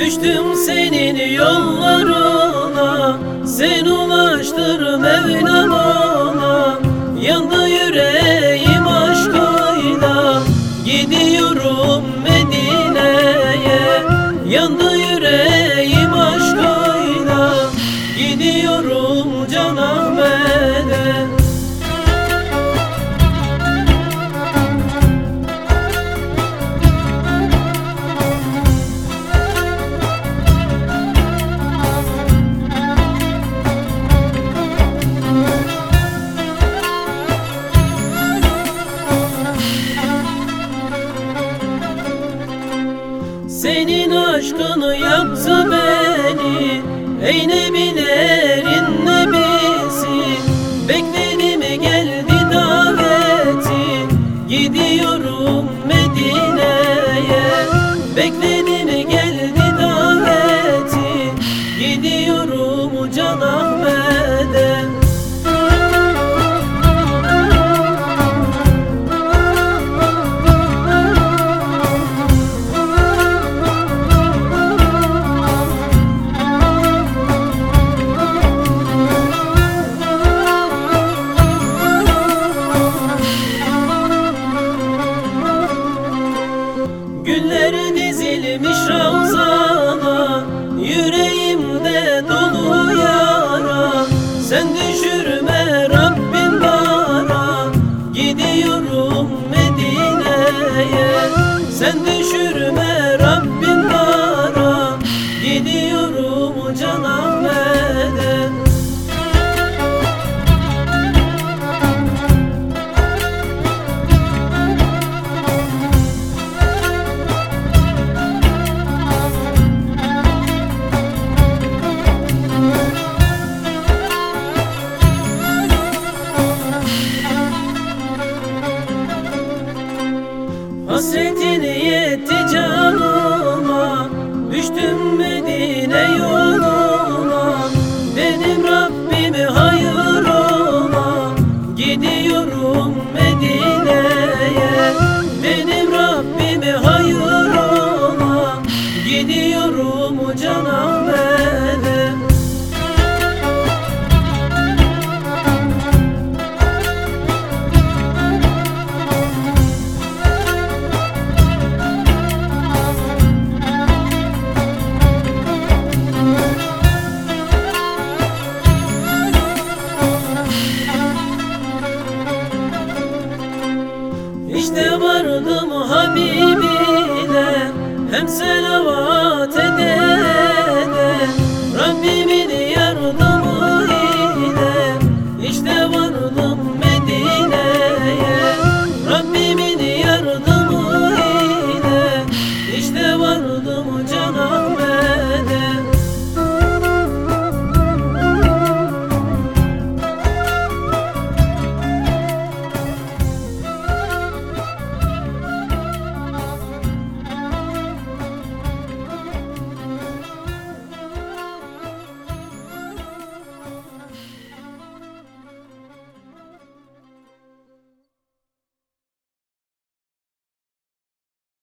Düştüm senin yollarına Sen ulaştır Mevlam Yandı yüreğim aşkıyla Gidiyorum Medine'ye. Yandı yüreğim Senin aşkın yaktı beni. Ey nebilerin nebisi. Bekledim geldi daveti. Gidiyorum Medine'ye. Bekledim geldi daveti. Gidiyorum Can Ahmet'e Güller dizilmiş ravzana Yüreğimde dolu yara. Sen düşürme Hasretin yetti canıma. Düştüm Medine yoluna. Dedim Rabbim hayır ola Gidiyorum Medine'ye. Dedim Rabbim hayır Sen selavat